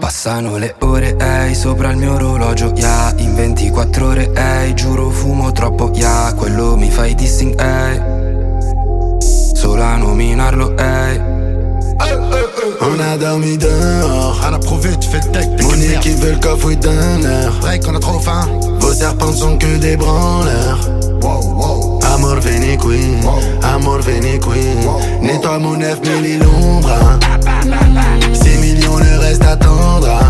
Passano le ore, ehi, sopra il mio orologio, yeah In 24 ore, ehi, giuro fumo troppo, yeah Quello mi fai dissing, ehi Solo a nominarlo, ehi On a dormi dehors, à prouver, tu fais le tech, mon équipe veut le cafouille d'un heure. Break, on a trop faim. Vos serpents sont que des branleurs. Wow, wow. Amor veni qui, amor veni qui. Nettoie mon 9000 et l'ombre. 6 millions, le reste attendra.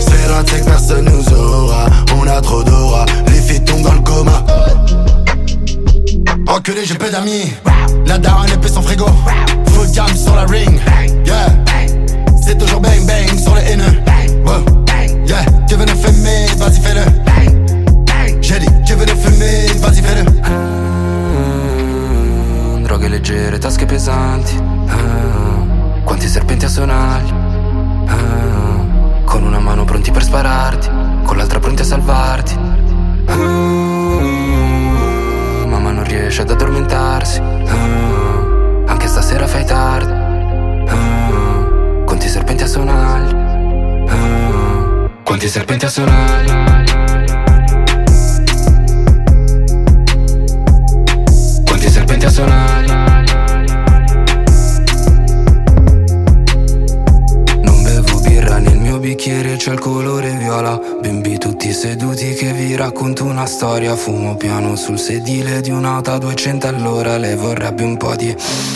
Sfera que personne nous aura. On a trop d'aura, les filles tombent dans le coma. Enculé, j'ai peu d'amis. La daronne épée son frigo. Full jam sur la ring. Leggere, tasche pesanti Ah, Quanti serpenti a sonagli Ah, Con una mano pronti per spararti Con l'altra pronti a salvarti. Ah, Mamma non riesce ad addormentarsi Anche stasera fai tardi Quanti serpenti a sonagli Quanti serpenti a sonagli c'è il colore viola. Bimbi tutti seduti che vi racconto una storia. Fumo piano sul sedile di un'auto a 200 all'ora Lei vorrebbe un po' di...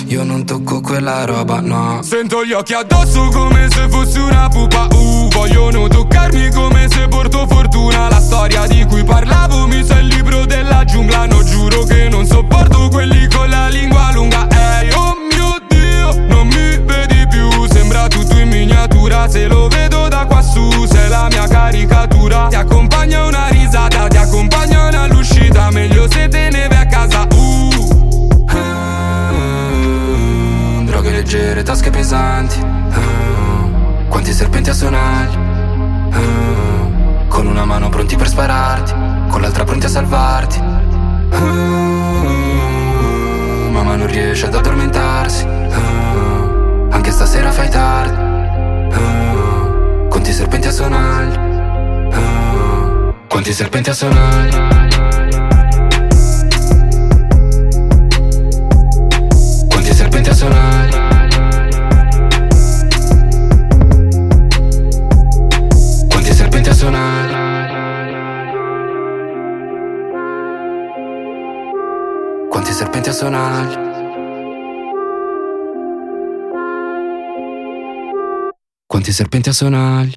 Io non tocco quella roba, no. Sento gli occhi addosso come se fossi una pupa. Uh, vogliono toccarmi come se porto fortuna. La storia di cui parlavo mi sa il libro della giungla. No, giuro che non sopporto quelli con la lingua lunga pesanti. Ah, Quanti serpenti a sonagli. Ah, Con una mano pronti per spararti Con l'altra pronti a salvarti. Ah, Mamma non riesce ad addormentarsi. Anche stasera fai tardi. Quanti serpenti a sonagli. Quanti serpenti a sonagli serpenti a sonagli Quanti serpenti a sonagli